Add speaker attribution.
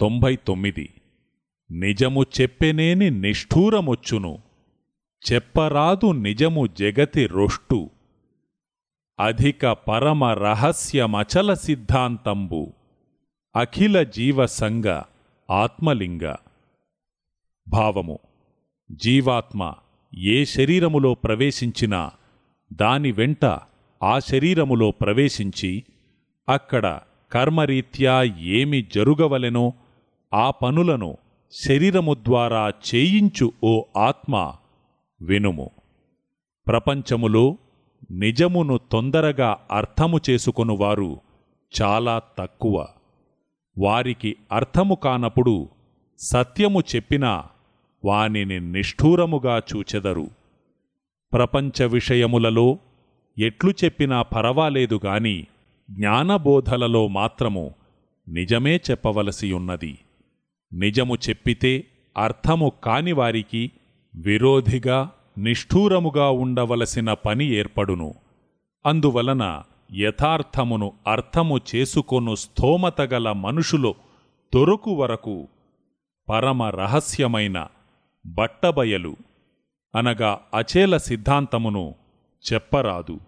Speaker 1: తొంభై తొమ్మిది. నిజము చెప్పెనేని నిష్ఠూరమొచ్చును. చెప్పరాదు నిజము జగతి రొష్టు. అధిక పరమ రహస్యమచల సిద్ధాంతంబు. అఖిల జీవసంగ ఆత్మలింగ. భావము. జీవాత్మ ఏ శరీరములో ప్రవేశించినా దాని వెంట ఆ శరీరములో ప్రవేశించి అక్కడ కర్మరీత్యా ఏమి జరుగవలెనో ఆ పనులను శరీరము ద్వారా చేయించు ఓ ఆత్మ వినుము. ప్రపంచములో నిజమును తొందరగా అర్థము చేసుకొనువారు చాలా తక్కువ. వారికి అర్థము కానప్పుడు సత్యము చెప్పినా వానిని నిష్ఠూరముగా చూచెదరు. ప్రపంచ విషయములలో ఎట్లు చెప్పినా పరవాలేదు గాని జ్ఞానబోధలలో మాత్రము నిజమే చెప్పవలసియున్నది. నిజము చెప్పితే అర్థము కాని వారికి విరోధిగా నిష్ఠూరముగా ఉండవలసిన పని ఏర్పడును. అందువలన యథార్థమును అర్థము చేసుకొను స్థోమతగల మనుషులు దొరకు వరకు పరమ రహస్యమైన బట్టబయలు అనగా అచేల సిద్ధాంతమును చెప్పరాదు.